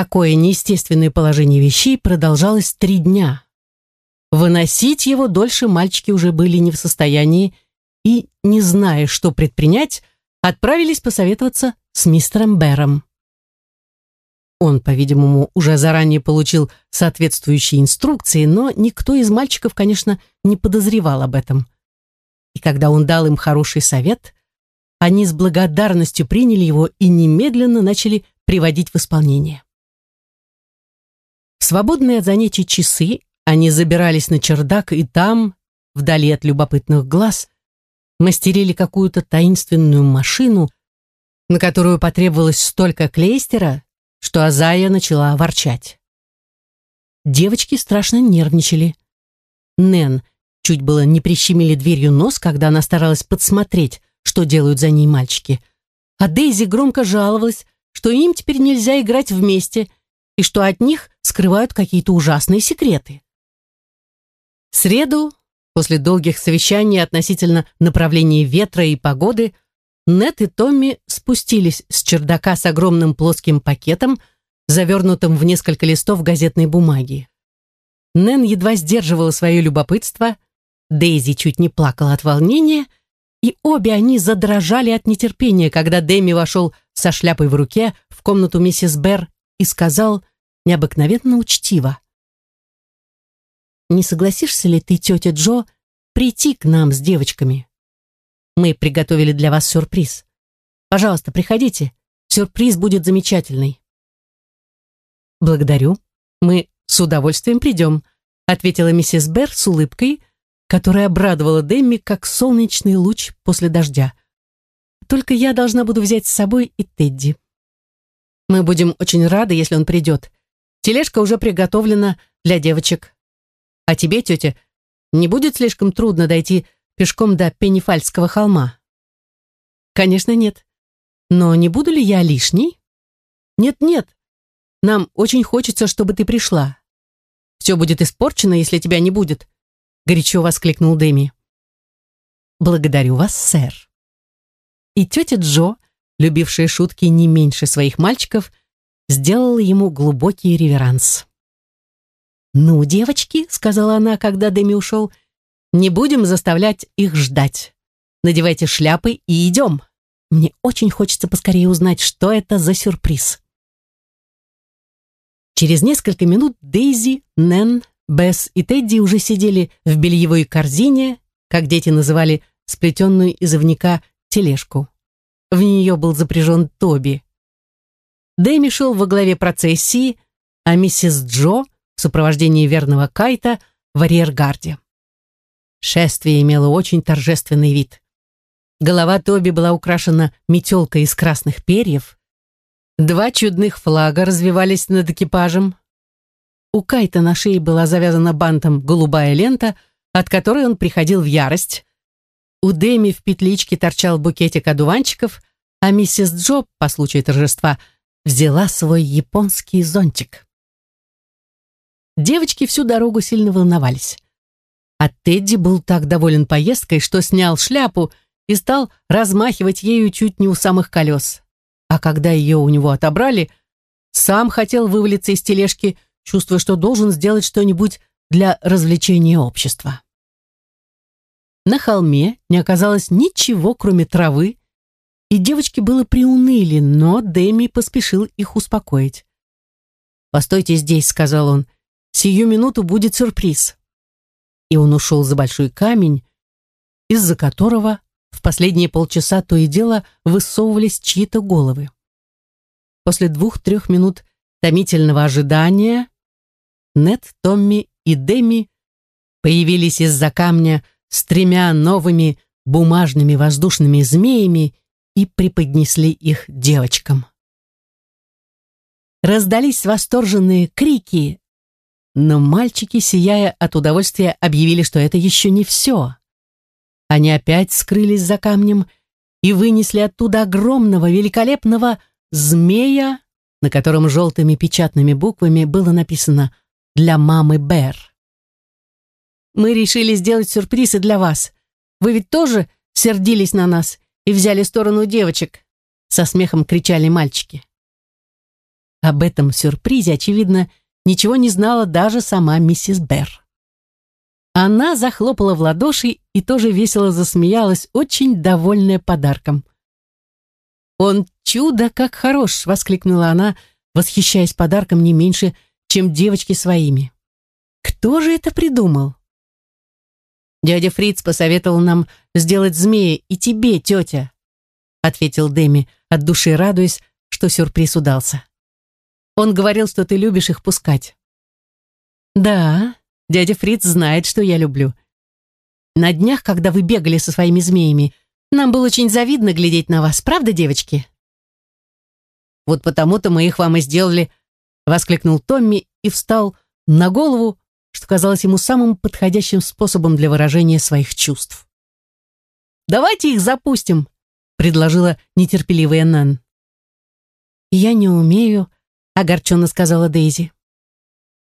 Такое неестественное положение вещей продолжалось три дня. Выносить его дольше мальчики уже были не в состоянии и, не зная, что предпринять, отправились посоветоваться с мистером Бэром. Он, по-видимому, уже заранее получил соответствующие инструкции, но никто из мальчиков, конечно, не подозревал об этом. И когда он дал им хороший совет, они с благодарностью приняли его и немедленно начали приводить в исполнение. Свободные от занятий часы они забирались на чердак и там, вдали от любопытных глаз, мастерили какую-то таинственную машину, на которую потребовалось столько клейстера, что Азая начала ворчать. Девочки страшно нервничали. Нэн чуть было не прищемили дверью нос, когда она старалась подсмотреть, что делают за ней мальчики. А Дейзи громко жаловалась, что им теперь нельзя играть вместе и что от них скрывают какие-то ужасные секреты. В среду, после долгих совещаний относительно направления ветра и погоды, Нет и Томми спустились с чердака с огромным плоским пакетом, завернутым в несколько листов газетной бумаги. Нэн едва сдерживала свое любопытство, Дейзи чуть не плакала от волнения, и обе они задрожали от нетерпения, когда Дэми вошел со шляпой в руке в комнату миссис Берр и сказал необыкновенно учтиво. «Не согласишься ли ты, тетя Джо, прийти к нам с девочками?» Мы приготовили для вас сюрприз. Пожалуйста, приходите. Сюрприз будет замечательный. Благодарю. Мы с удовольствием придем, ответила миссис Берр с улыбкой, которая обрадовала Дэмми, как солнечный луч после дождя. Только я должна буду взять с собой и Тедди. Мы будем очень рады, если он придет. Тележка уже приготовлена для девочек. А тебе, тетя, не будет слишком трудно дойти пешком до Пеннифальского холма? Конечно, нет. Но не буду ли я лишней? Нет-нет. Нам очень хочется, чтобы ты пришла. Все будет испорчено, если тебя не будет, горячо воскликнул Дэми. Благодарю вас, сэр. И тетя Джо, любившая шутки не меньше своих мальчиков, сделала ему глубокий реверанс. «Ну, девочки», — сказала она, когда Дэми ушел, — не будем заставлять их ждать. Надевайте шляпы и идем. Мне очень хочется поскорее узнать, что это за сюрприз. Через несколько минут Дейзи, Нэн, Бесс и Тедди уже сидели в бельевой корзине, как дети называли сплетенную из овняка тележку. В нее был запряжен Тоби. Дэми шел во главе процессии, а миссис Джо в сопровождении верного Кайта в арьергарде. Шествие имело очень торжественный вид. Голова Тоби была украшена метелкой из красных перьев. Два чудных флага развивались над экипажем. У Кайта на шее была завязана бантом голубая лента, от которой он приходил в ярость. У Дэми в петличке торчал букетик одуванчиков, а миссис Джо, по случаю торжества, взяла свой японский зонтик. Девочки всю дорогу сильно волновались. А Тедди был так доволен поездкой, что снял шляпу и стал размахивать ею чуть не у самых колес. А когда ее у него отобрали, сам хотел вывалиться из тележки, чувствуя, что должен сделать что-нибудь для развлечения общества. На холме не оказалось ничего, кроме травы, и девочки было приуныли, но Дэми поспешил их успокоить. «Постойте здесь», — сказал он, — «сию минуту будет сюрприз» и он ушел за большой камень, из-за которого в последние полчаса то и дело высовывались чьи-то головы. После двух-трех минут томительного ожидания Нет, Томми и Деми появились из-за камня с тремя новыми бумажными воздушными змеями и преподнесли их девочкам. Раздались восторженные крики, но мальчики, сияя от удовольствия, объявили, что это еще не все. Они опять скрылись за камнем и вынесли оттуда огромного, великолепного змея, на котором желтыми печатными буквами было написано «Для мамы Бэр». «Мы решили сделать сюрприз и для вас. Вы ведь тоже сердились на нас и взяли сторону девочек?» со смехом кричали мальчики. Об этом сюрпризе, очевидно, ничего не знала даже сама миссис Берр. Она захлопала в ладоши и тоже весело засмеялась, очень довольная подарком. «Он чудо как хорош!» — воскликнула она, восхищаясь подарком не меньше, чем девочки своими. «Кто же это придумал?» «Дядя Фриц посоветовал нам сделать змея и тебе, тетя», — ответил Дэми, от души радуясь, что сюрприз удался. «Он говорил, что ты любишь их пускать». «Да, дядя Фриц знает, что я люблю. На днях, когда вы бегали со своими змеями, нам было очень завидно глядеть на вас, правда, девочки?» «Вот потому-то мы их вам и сделали», — воскликнул Томми и встал на голову, что казалось ему самым подходящим способом для выражения своих чувств. «Давайте их запустим», — предложила нетерпеливая Нан. «Я не умею», — огорченно сказала Дейзи.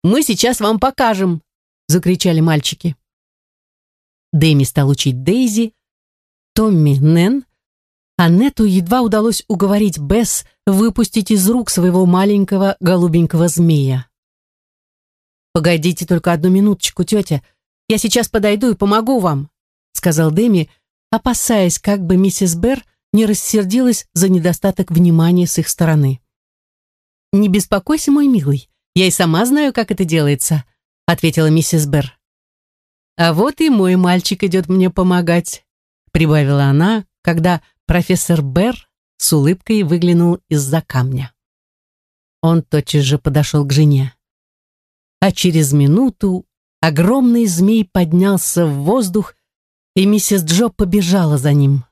«Мы сейчас вам покажем», — закричали мальчики. Дэми стал учить Дейзи, Томми — Нэн, а Нету едва удалось уговорить Бесс выпустить из рук своего маленького голубенького змея. «Погодите только одну минуточку, тетя. Я сейчас подойду и помогу вам», сказал Дэми, опасаясь, как бы миссис Берр не рассердилась за недостаток внимания с их стороны. «Не беспокойся, мой милый, я и сама знаю, как это делается», ответила миссис Берр. «А вот и мой мальчик идет мне помогать», прибавила она, когда профессор Берр с улыбкой выглянул из-за камня. Он тотчас же подошел к жене а через минуту огромный змей поднялся в воздух, и миссис Джо побежала за ним,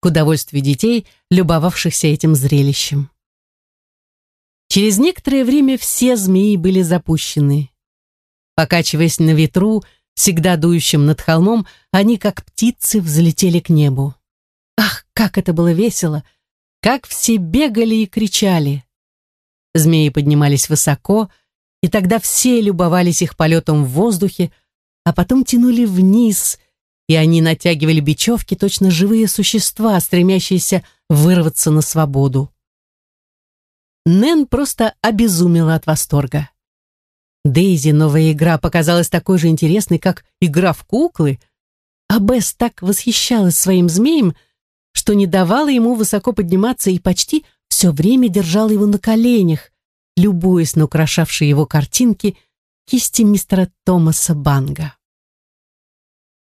к удовольствию детей, любовавшихся этим зрелищем. Через некоторое время все змеи были запущены. Покачиваясь на ветру, всегда дующим над холмом, они, как птицы, взлетели к небу. Ах, как это было весело! Как все бегали и кричали! Змеи поднимались высоко, и тогда все любовались их полетом в воздухе, а потом тянули вниз, и они натягивали бечевки, точно живые существа, стремящиеся вырваться на свободу. Нэн просто обезумела от восторга. Дейзи новая игра показалась такой же интересной, как игра в куклы, а Бесс так восхищалась своим змеем, что не давала ему высоко подниматься и почти все время держала его на коленях, любуясь на украшавшие его картинки кисти мистера Томаса Банга.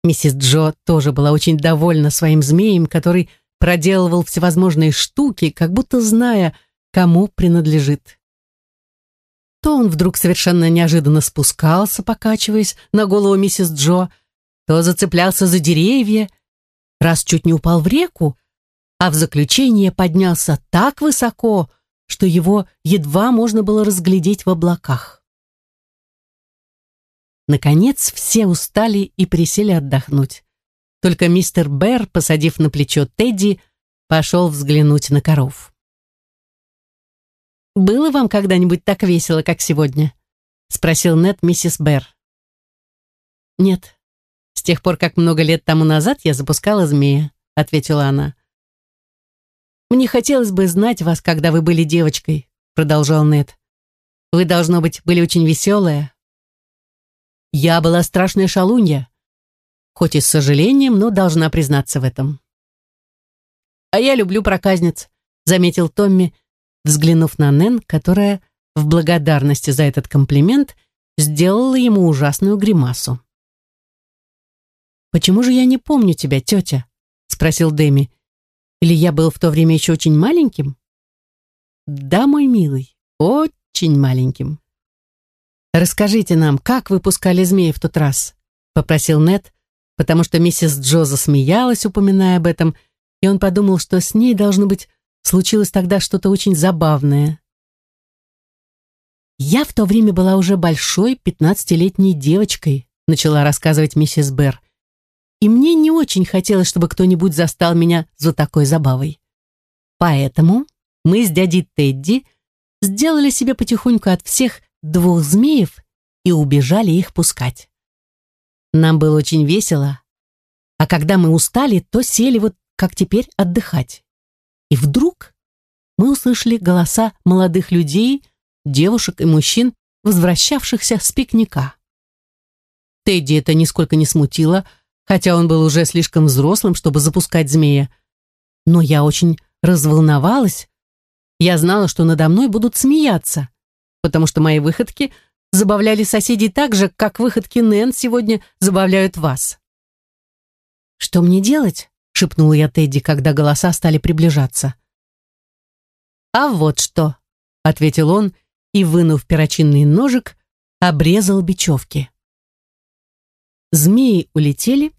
Миссис Джо тоже была очень довольна своим змеем, который проделывал всевозможные штуки, как будто зная, кому принадлежит. То он вдруг совершенно неожиданно спускался, покачиваясь на голову миссис Джо, то зацеплялся за деревья, раз чуть не упал в реку, а в заключение поднялся так высоко, что его едва можно было разглядеть в облаках. Наконец все устали и присели отдохнуть. Только мистер Бэр, посадив на плечо Тедди, пошел взглянуть на коров. «Было вам когда-нибудь так весело, как сегодня?» — спросил Нед миссис Бэр. «Нет, с тех пор, как много лет тому назад я запускала змея», — ответила она. «Мне хотелось бы знать вас, когда вы были девочкой», продолжал Нед. «Вы, должно быть, были очень веселая». «Я была страшная шалунья», хоть и с сожалением, но должна признаться в этом. «А я люблю проказниц», заметил Томми, взглянув на Нэн, которая в благодарности за этот комплимент сделала ему ужасную гримасу. «Почему же я не помню тебя, тетя?» спросил Дэми. Или я был в то время еще очень маленьким? Да, мой милый, очень маленьким. Расскажите нам, как вы пускали змеи в тот раз? Попросил Нед, потому что миссис Джо засмеялась, упоминая об этом, и он подумал, что с ней, должно быть, случилось тогда что-то очень забавное. «Я в то время была уже большой пятнадцатилетней девочкой», начала рассказывать миссис Берр и мне не очень хотелось, чтобы кто-нибудь застал меня за такой забавой. Поэтому мы с дядей Тедди сделали себе потихоньку от всех двух змеев и убежали их пускать. Нам было очень весело, а когда мы устали, то сели вот как теперь отдыхать. И вдруг мы услышали голоса молодых людей, девушек и мужчин, возвращавшихся с пикника. Тедди это нисколько не смутило, хотя он был уже слишком взрослым, чтобы запускать змея. Но я очень разволновалась. Я знала, что надо мной будут смеяться, потому что мои выходки забавляли соседей так же, как выходки Нэн сегодня забавляют вас. «Что мне делать?» — шепнула я Тедди, когда голоса стали приближаться. «А вот что», — ответил он и, вынув перочинный ножик, обрезал бечевки. Змеи улетели,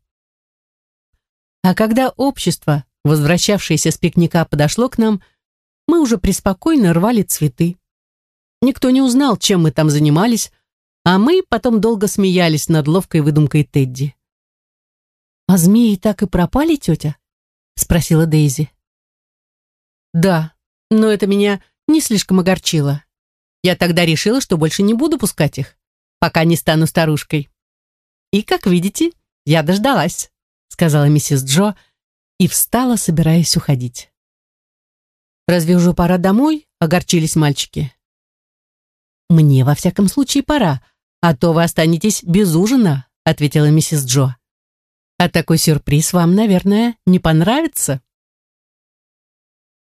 а когда общество, возвращавшееся с пикника, подошло к нам, мы уже преспокойно рвали цветы. Никто не узнал, чем мы там занимались, а мы потом долго смеялись над ловкой выдумкой Тедди. «А змеи так и пропали, тетя?» — спросила Дейзи. «Да, но это меня не слишком огорчило. Я тогда решила, что больше не буду пускать их, пока не стану старушкой. И, как видите, я дождалась», — сказала миссис Джо и встала, собираясь уходить. «Разве уже пора домой?» — огорчились мальчики. «Мне, во всяком случае, пора, а то вы останетесь без ужина», — ответила миссис Джо. «А такой сюрприз вам, наверное, не понравится?»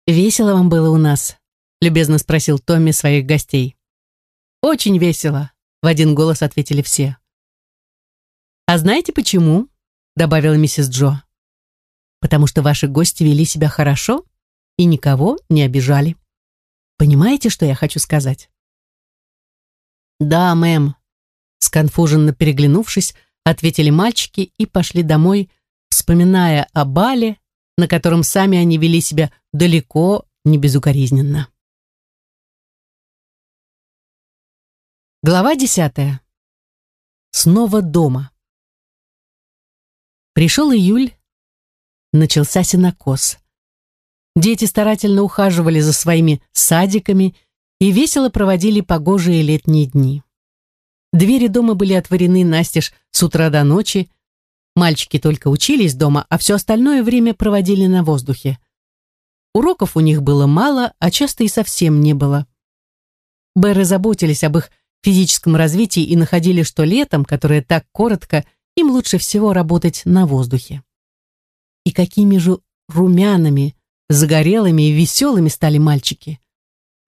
«Весело вам было у нас?» — любезно спросил Томми своих гостей. «Очень весело», — в один голос ответили все. «А знаете почему?» — добавила миссис Джо. «Потому что ваши гости вели себя хорошо и никого не обижали. Понимаете, что я хочу сказать?» «Да, мэм», — сконфуженно переглянувшись, ответили мальчики и пошли домой, вспоминая о бале, на котором сами они вели себя далеко не безукоризненно. Глава десятая. Снова дома. Пришел июль, начался сенокос. Дети старательно ухаживали за своими садиками и весело проводили погожие летние дни. Двери дома были отворены настежь с утра до ночи, Мальчики только учились дома, а все остальное время проводили на воздухе. Уроков у них было мало, а часто и совсем не было. Бэры заботились об их физическом развитии и находили, что летом, которое так коротко, им лучше всего работать на воздухе. И какими же румяными, загорелыми и веселыми стали мальчики.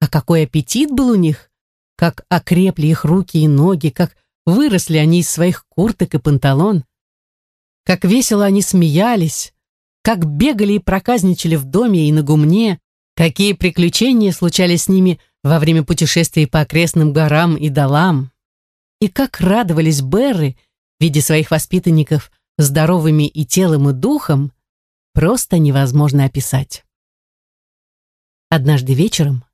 А какой аппетит был у них, как окрепли их руки и ноги, как выросли они из своих курток и панталон как весело они смеялись, как бегали и проказничали в доме и на гумне, какие приключения случались с ними во время путешествий по окрестным горам и долам, и как радовались Берры, видя своих воспитанников здоровыми и телом, и духом, просто невозможно описать. Однажды вечером,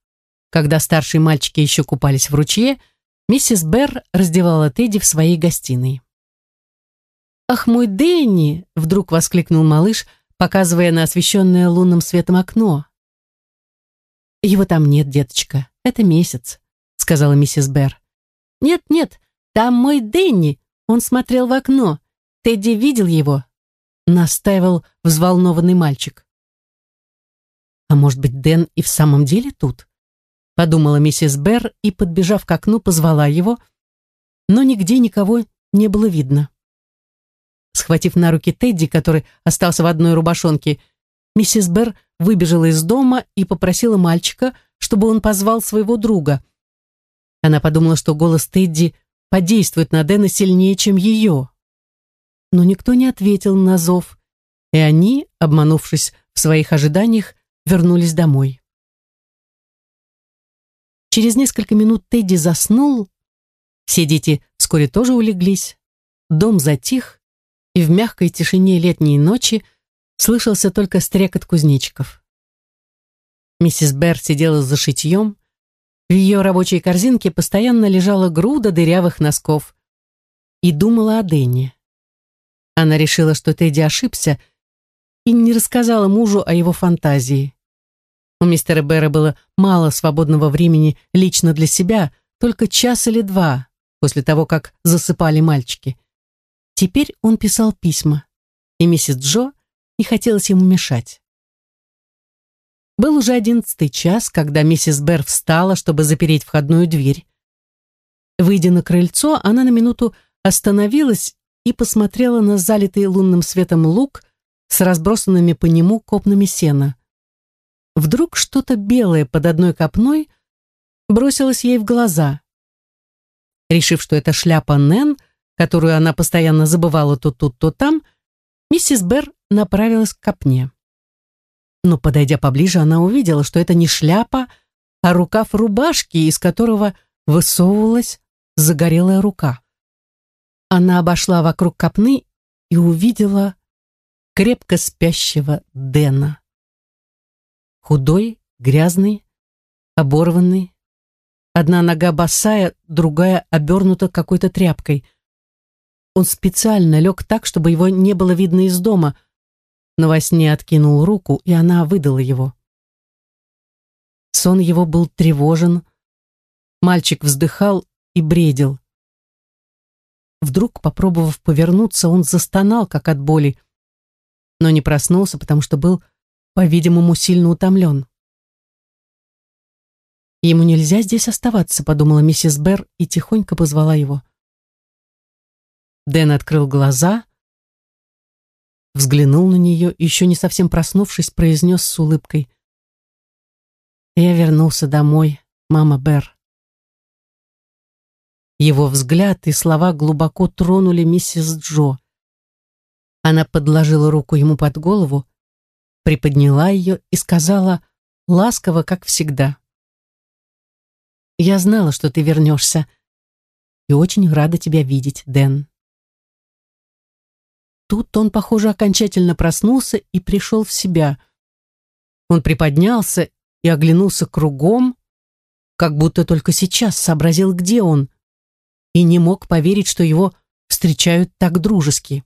когда старшие мальчики еще купались в ручье, миссис Берр раздевала Тедди в своей гостиной. «Ах, мой Дэнни!» — вдруг воскликнул малыш, показывая на освещенное лунным светом окно. «Его там нет, деточка, это месяц», — сказала миссис Берр. «Нет, нет, там мой Дэнни, он смотрел в окно. Тедди видел его», — настаивал взволнованный мальчик. «А может быть, Дэн и в самом деле тут?» — подумала миссис Берр и, подбежав к окну, позвала его, но нигде никого не было видно. Схватив на руки Тедди, который остался в одной рубашонке, миссис Берр выбежала из дома и попросила мальчика, чтобы он позвал своего друга. Она подумала, что голос Тедди подействует на Дэна сильнее, чем ее. Но никто не ответил на зов, и они, обманувшись в своих ожиданиях, вернулись домой. Через несколько минут Тедди заснул, все дети вскоре тоже улеглись, дом затих, и в мягкой тишине летней ночи слышался только стрекот кузнечиков. Миссис Берр сидела за шитьем, в ее рабочей корзинке постоянно лежала груда дырявых носков и думала о Дэнни. Она решила, что Тедди ошибся и не рассказала мужу о его фантазии. У мистера Берра было мало свободного времени лично для себя, только час или два после того, как засыпали мальчики. Теперь он писал письма, и миссис Джо не хотелось ему мешать. Был уже одиннадцатый час, когда миссис Берр встала, чтобы запереть входную дверь. Выйдя на крыльцо, она на минуту остановилась и посмотрела на залитый лунным светом луг с разбросанными по нему копнами сена. Вдруг что-то белое под одной копной бросилось ей в глаза. Решив, что это шляпа Нэн, которую она постоянно забывала то тут, то там, миссис Берр направилась к копне. Но, подойдя поближе, она увидела, что это не шляпа, а рукав рубашки, из которого высовывалась загорелая рука. Она обошла вокруг копны и увидела крепко спящего Дэна. Худой, грязный, оборванный. Одна нога босая, другая обернута какой-то тряпкой. Он специально лег так, чтобы его не было видно из дома — но во сне откинул руку, и она выдала его. Сон его был тревожен, мальчик вздыхал и бредил. Вдруг, попробовав повернуться, он застонал, как от боли, но не проснулся, потому что был, по-видимому, сильно утомлен. «Ему нельзя здесь оставаться», — подумала миссис Берр и тихонько позвала его. Дэн открыл глаза взглянул на нее и, еще не совсем проснувшись, произнес с улыбкой. «Я вернулся домой, мама Бер». Его взгляд и слова глубоко тронули миссис Джо. Она подложила руку ему под голову, приподняла ее и сказала ласково, как всегда. «Я знала, что ты вернешься, и очень рада тебя видеть, Дэн». Тут он, похоже, окончательно проснулся и пришел в себя. Он приподнялся и оглянулся кругом, как будто только сейчас сообразил, где он, и не мог поверить, что его встречают так дружески.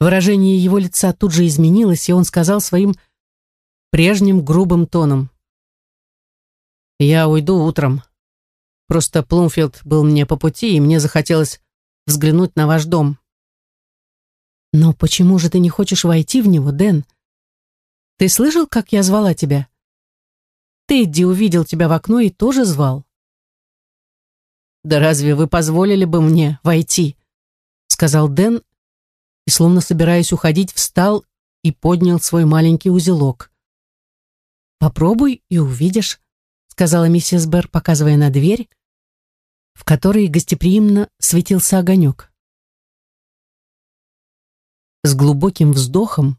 Выражение его лица тут же изменилось, и он сказал своим прежним грубым тоном. «Я уйду утром. Просто Плумфилд был мне по пути, и мне захотелось взглянуть на ваш дом. Но почему же ты не хочешь войти в него, Дэн? Ты слышал, как я звала тебя? Тедди увидел тебя в окно и тоже звал. Да разве вы позволили бы мне войти? Сказал Дэн и, словно собираясь уходить, встал и поднял свой маленький узелок. «Попробуй и увидишь», — сказала миссис Берр, показывая на дверь, в которой гостеприимно светился огонек. С глубоким вздохом,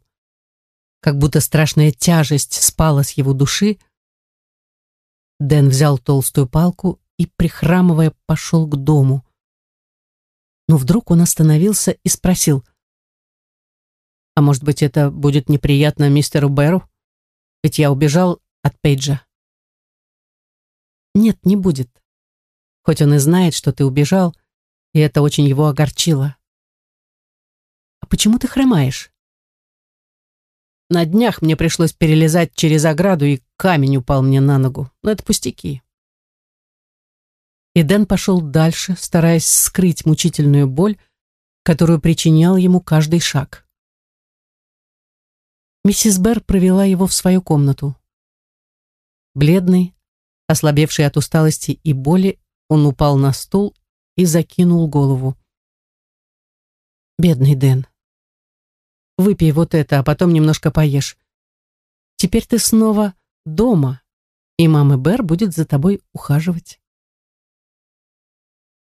как будто страшная тяжесть спала с его души, Дэн взял толстую палку и, прихрамывая, пошел к дому. Но вдруг он остановился и спросил, «А может быть, это будет неприятно мистеру Бэру? Ведь я убежал от Пейджа». «Нет, не будет. Хоть он и знает, что ты убежал, и это очень его огорчило. «А почему ты хромаешь?» На днях мне пришлось перелезать через ограду, и камень упал мне на ногу. Но это пустяки. И Дэн пошел дальше, стараясь скрыть мучительную боль, которую причинял ему каждый шаг. Миссис Берр провела его в свою комнату. Бледный, ослабевший от усталости и боли, он упал на стул и закинул голову. Бедный Дэн. Выпей вот это, а потом немножко поешь. Теперь ты снова дома, и мама Бер будет за тобой ухаживать.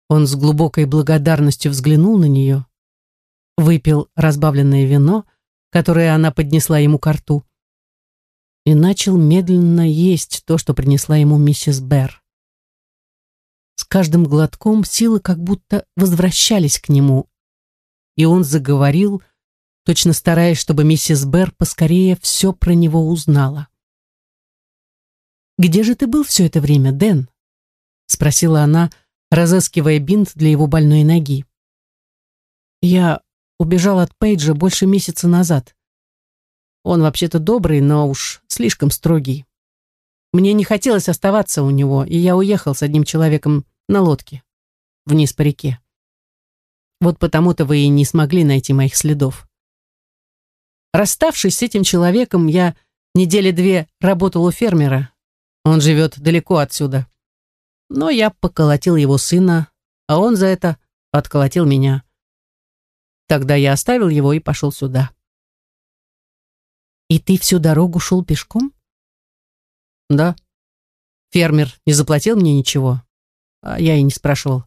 Он с глубокой благодарностью взглянул на нее, выпил разбавленное вино, которое она поднесла ему к рту, и начал медленно есть то, что принесла ему миссис Бер. С каждым глотком силы как будто возвращались к нему, и он заговорил, точно стараясь, чтобы миссис Берр поскорее все про него узнала. «Где же ты был все это время, Дэн?» — спросила она, разыскивая бинт для его больной ноги. «Я убежал от Пейджа больше месяца назад. Он вообще-то добрый, но уж слишком строгий. Мне не хотелось оставаться у него, и я уехал с одним человеком на лодке вниз по реке. Вот потому-то вы и не смогли найти моих следов. Расставшись с этим человеком, я недели две работал у фермера. Он живет далеко отсюда. Но я поколотил его сына, а он за это отколотил меня. Тогда я оставил его и пошел сюда. И ты всю дорогу шел пешком? Да. Фермер не заплатил мне ничего, а я и не спрашивал.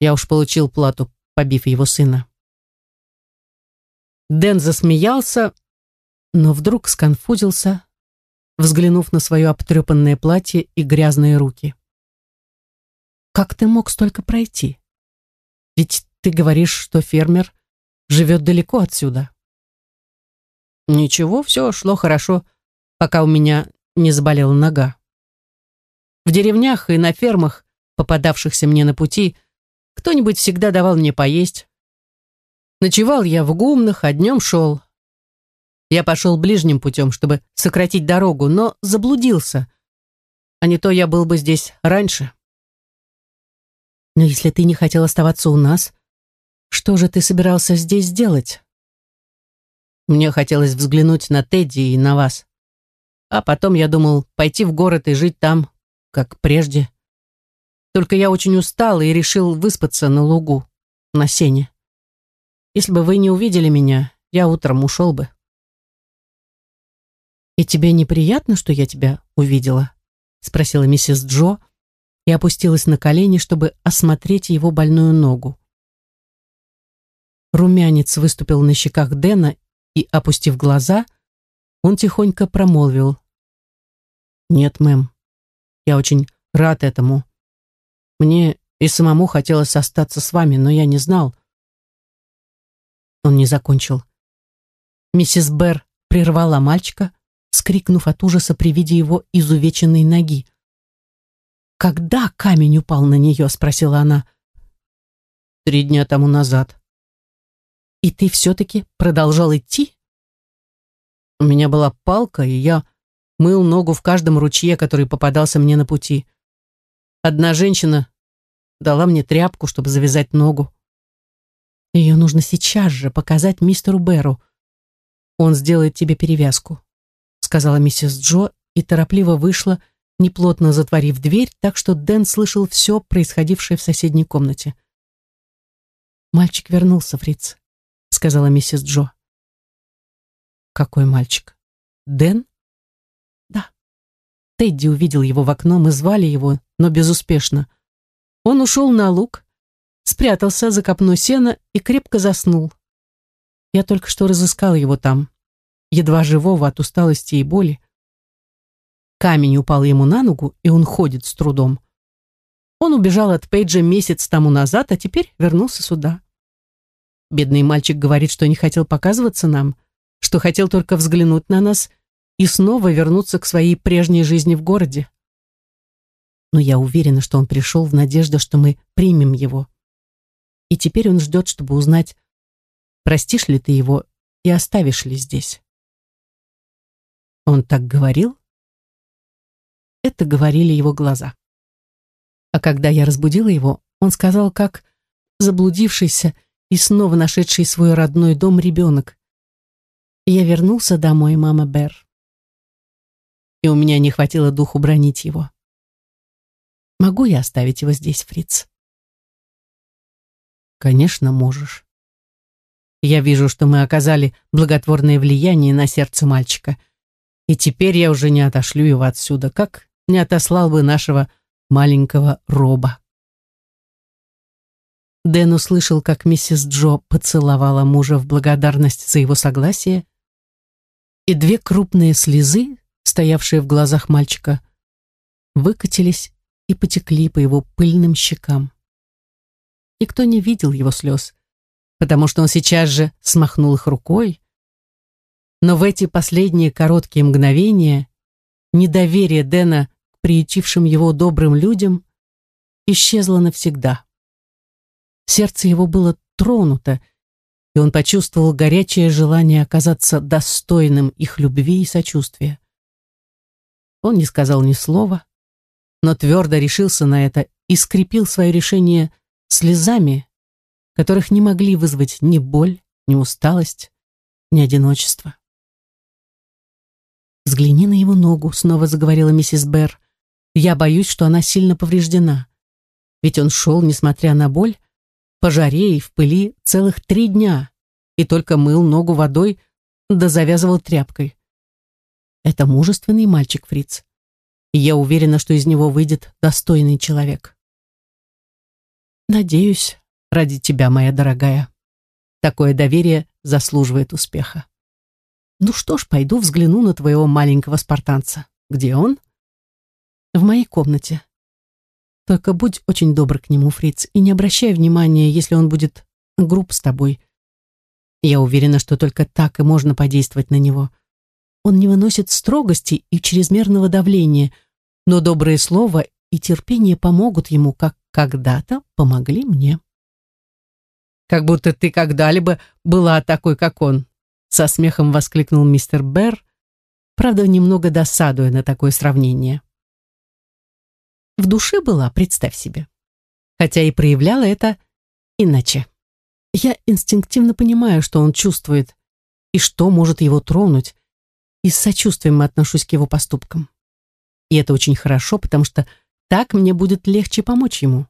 Я уж получил плату, побив его сына. Дэн засмеялся, но вдруг сконфузился, взглянув на свое обтрепанное платье и грязные руки. «Как ты мог столько пройти? Ведь ты говоришь, что фермер живет далеко отсюда». «Ничего, все шло хорошо, пока у меня не заболела нога. В деревнях и на фермах, попадавшихся мне на пути, кто-нибудь всегда давал мне поесть. Ночевал я в гумнах, а днем шел. Я пошел ближним путем, чтобы сократить дорогу, но заблудился. А не то я был бы здесь раньше. Но если ты не хотел оставаться у нас, что же ты собирался здесь делать? Мне хотелось взглянуть на Тедди и на вас. А потом я думал пойти в город и жить там, как прежде. Только я очень устал и решил выспаться на лугу, на сене. Если бы вы не увидели меня, я утром ушел бы. «И тебе неприятно, что я тебя увидела?» спросила миссис Джо и опустилась на колени, чтобы осмотреть его больную ногу. Румянец выступил на щеках Дэна, и, опустив глаза, он тихонько промолвил. «Нет, мэм, я очень рад этому. Мне и самому хотелось остаться с вами, но я не знал». Он не закончил. Миссис Берр прервала мальчика, скрикнув от ужаса при виде его изувеченной ноги. «Когда камень упал на нее?» — спросила она. «Три дня тому назад». «И ты все-таки продолжал идти?» «У меня была палка, и я мыл ногу в каждом ручье, который попадался мне на пути. Одна женщина дала мне тряпку, чтобы завязать ногу. Ее нужно сейчас же показать мистеру Беру. Он сделает тебе перевязку сказала миссис Джо и торопливо вышла, неплотно затворив дверь, так что Дэн слышал все происходившее в соседней комнате. «Мальчик вернулся, Фриц», — сказала миссис Джо. «Какой мальчик? Дэн?» «Да». Тедди увидел его в окно, мы звали его, но безуспешно. Он ушел на луг, спрятался за копной сена и крепко заснул. Я только что разыскал его там едва живого от усталости и боли. Камень упал ему на ногу, и он ходит с трудом. Он убежал от Пейджа месяц тому назад, а теперь вернулся сюда. Бедный мальчик говорит, что не хотел показываться нам, что хотел только взглянуть на нас и снова вернуться к своей прежней жизни в городе. Но я уверена, что он пришел в надежде, что мы примем его. И теперь он ждет, чтобы узнать, простишь ли ты его и оставишь ли здесь. Он так говорил? Это говорили его глаза. А когда я разбудила его, он сказал, как заблудившийся и снова нашедший свой родной дом ребенок. Я вернулся домой, мама Бер. И у меня не хватило духу бронить его. Могу я оставить его здесь, Фриц? Конечно, можешь. Я вижу, что мы оказали благотворное влияние на сердце мальчика — и теперь я уже не отошлю его отсюда, как не отослал бы нашего маленького Роба. Дэн услышал, как миссис Джо поцеловала мужа в благодарность за его согласие, и две крупные слезы, стоявшие в глазах мальчика, выкатились и потекли по его пыльным щекам. Никто не видел его слез, потому что он сейчас же смахнул их рукой, но в эти последние короткие мгновения недоверие Дэна к приютившим его добрым людям исчезло навсегда. Сердце его было тронуто, и он почувствовал горячее желание оказаться достойным их любви и сочувствия. Он не сказал ни слова, но твердо решился на это и скрепил свое решение слезами, которых не могли вызвать ни боль, ни усталость, ни одиночество. «Взгляни на его ногу», — снова заговорила миссис Берр. «Я боюсь, что она сильно повреждена. Ведь он шел, несмотря на боль, по жаре и в пыли целых три дня, и только мыл ногу водой да завязывал тряпкой. Это мужественный мальчик, Фриц. И я уверена, что из него выйдет достойный человек. Надеюсь, ради тебя, моя дорогая. Такое доверие заслуживает успеха. Ну что ж, пойду взгляну на твоего маленького спартанца. Где он? В моей комнате. Только будь очень добр к нему, Фриц, и не обращай внимания, если он будет груб с тобой. Я уверена, что только так и можно подействовать на него. Он не выносит строгости и чрезмерного давления, но доброе слово и терпение помогут ему, как когда-то помогли мне. Как будто ты когда-либо была такой, как он, со смехом воскликнул мистер Берр, правда, немного досадуя на такое сравнение. В душе была, представь себе. Хотя и проявляла это иначе. Я инстинктивно понимаю, что он чувствует и что может его тронуть, и с сочувствием отношусь к его поступкам. И это очень хорошо, потому что так мне будет легче помочь ему.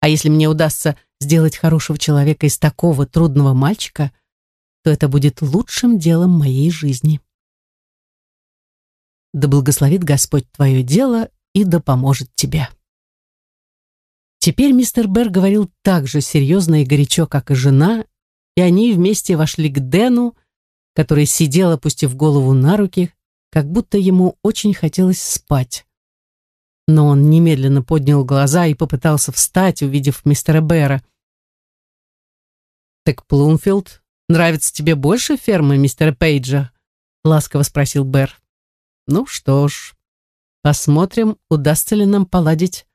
А если мне удастся сделать хорошего человека из такого трудного мальчика, то это будет лучшим делом моей жизни. Да благословит Господь твое дело и да поможет тебе. Теперь мистер Берр говорил так же серьезно и горячо, как и жена, и они вместе вошли к Дэну, который сидел, опустив голову на руки, как будто ему очень хотелось спать. Но он немедленно поднял глаза и попытался встать, увидев мистера Берра. «Так Плумфилд нравится тебе больше фермы мистера Пейджа?» — ласково спросил Берр. «Ну что ж, посмотрим, удастся ли нам поладить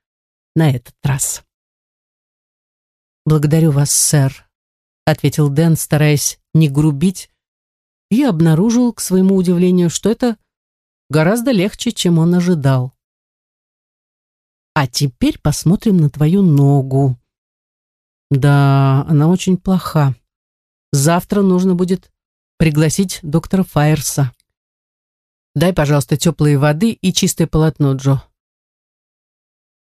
на этот раз. «Благодарю вас, сэр», — ответил Дэн, стараясь не грубить, и обнаружил, к своему удивлению, что это гораздо легче, чем он ожидал. «А теперь посмотрим на твою ногу». «Да, она очень плоха. Завтра нужно будет пригласить доктора Файерса. Дай, пожалуйста, теплой воды и чистое полотно, Джо».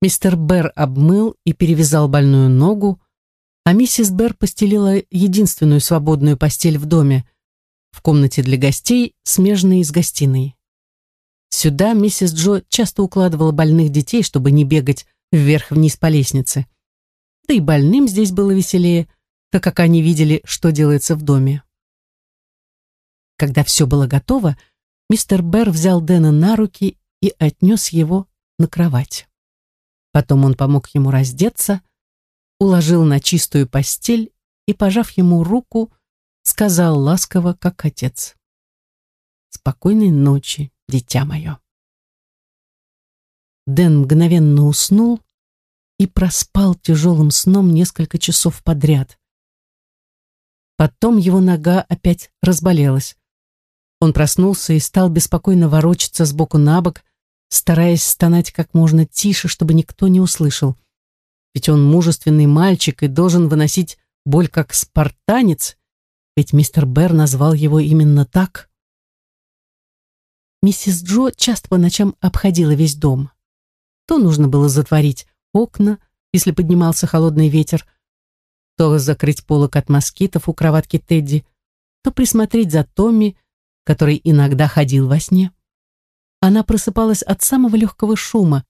Мистер Берр обмыл и перевязал больную ногу, а миссис Берр постелила единственную свободную постель в доме, в комнате для гостей, смежной с гостиной. Сюда миссис Джо часто укладывала больных детей, чтобы не бегать вверх-вниз по лестнице. Да и больным здесь было веселее, так как они видели, что делается в доме. Когда все было готово, мистер Берр взял Дэна на руки и отнес его на кровать. Потом он помог ему раздеться, уложил на чистую постель и, пожав ему руку, сказал ласково, как отец. «Спокойной ночи, дитя мое». Дэн мгновенно уснул и проспал тяжелым сном несколько часов подряд. Потом его нога опять разболелась. Он проснулся и стал беспокойно ворочаться сбоку на бок, стараясь стонать как можно тише, чтобы никто не услышал. Ведь он мужественный мальчик и должен выносить боль как спартанец, ведь мистер Берр назвал его именно так. Миссис Джо часто по ночам обходила весь дом. То нужно было затворить окна, если поднимался холодный ветер, то закрыть полок от москитов у кроватки Тедди, то присмотреть за Томми, который иногда ходил во сне она просыпалась от самого легкого шума.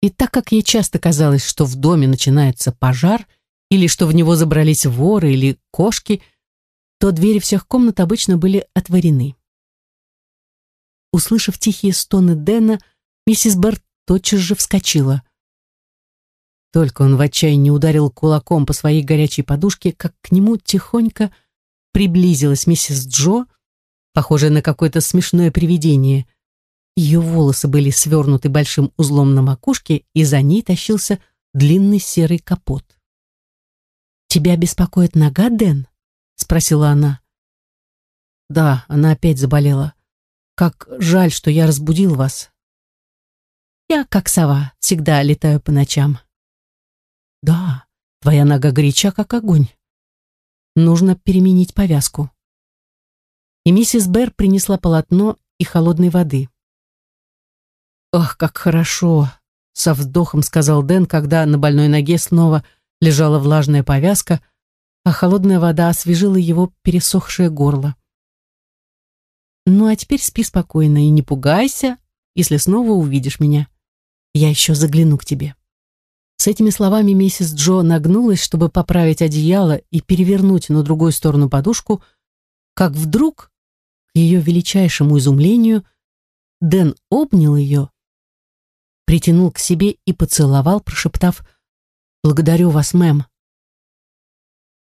И так как ей часто казалось, что в доме начинается пожар, или что в него забрались воры или кошки, то двери всех комнат обычно были отворены. Услышав тихие стоны Дэна, миссис Берт тотчас же вскочила. Только он в отчаянии ударил кулаком по своей горячей подушке, как к нему тихонько приблизилась миссис Джо, похожая на какое-то смешное привидение. Ее волосы были свернуты большим узлом на макушке, и за ней тащился длинный серый капот. «Тебя беспокоит нога, Дэн?» — спросила она. «Да, она опять заболела. Как жаль, что я разбудил вас». «Я, как сова, всегда летаю по ночам». «Да, твоя нога горяча, как огонь. Нужно переменить повязку» и миссис Берр принесла полотно и холодной воды. «Ах, как хорошо!» — со вздохом сказал Дэн, когда на больной ноге снова лежала влажная повязка, а холодная вода освежила его пересохшее горло. «Ну а теперь спи спокойно и не пугайся, если снова увидишь меня. Я еще загляну к тебе». С этими словами миссис Джо нагнулась, чтобы поправить одеяло и перевернуть на другую сторону подушку, как вдруг, к ее величайшему изумлению, Дэн обнял ее, притянул к себе и поцеловал, прошептав «Благодарю вас, мэм».